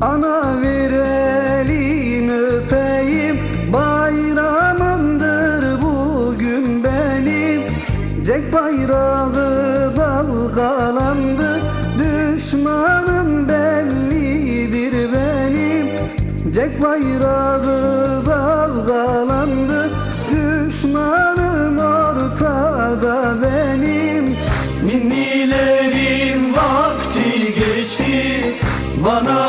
Ana ver elini öpeyim. Bayramımdır bugün benim. Cek bayrağı dalgalandı. Düşmanım bellidir benim. Cek bayrağı dalgalandı. Düşmanım ortada benim. Ninnilerin vakti geçti. Bana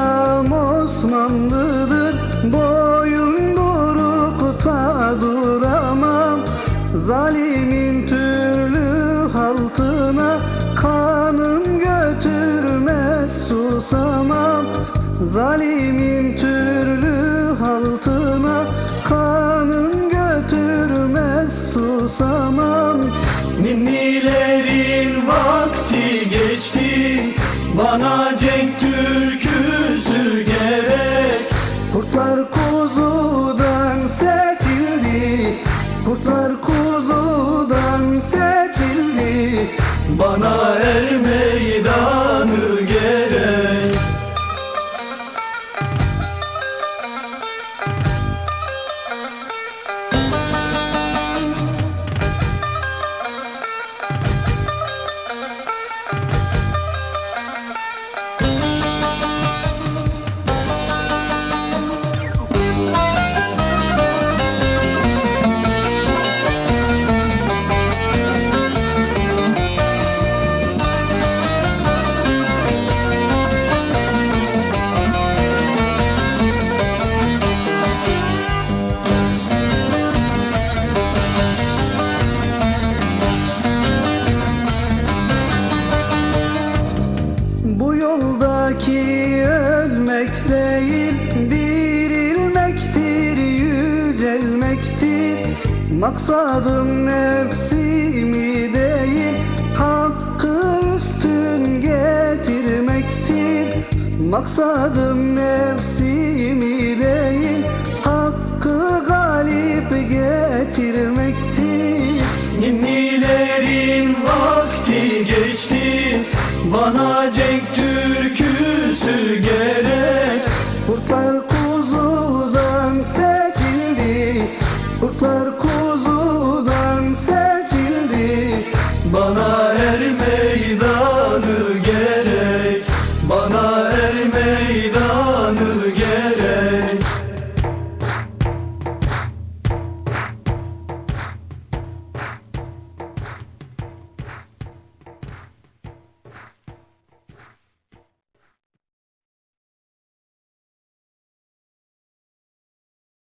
atam Osmanlıdır. Boyun burukta duramam. Zalimin türlü haltına Kanım götürmez susamam. Zalimin türlü haltına Kanım götürmez susamam. Ninnilerin vakti geçti. Bana cenk Kurtlar kuzudan seçildi. Bana er meydanı değil Dirilmektir, yücelmektir. Maksadım nefsimi değil Hakkı üstün getirmektir. Maksadım nefsimi değil Hakkı galip getirmektir. Ninnilerin vakti geçti Bana cenk Bana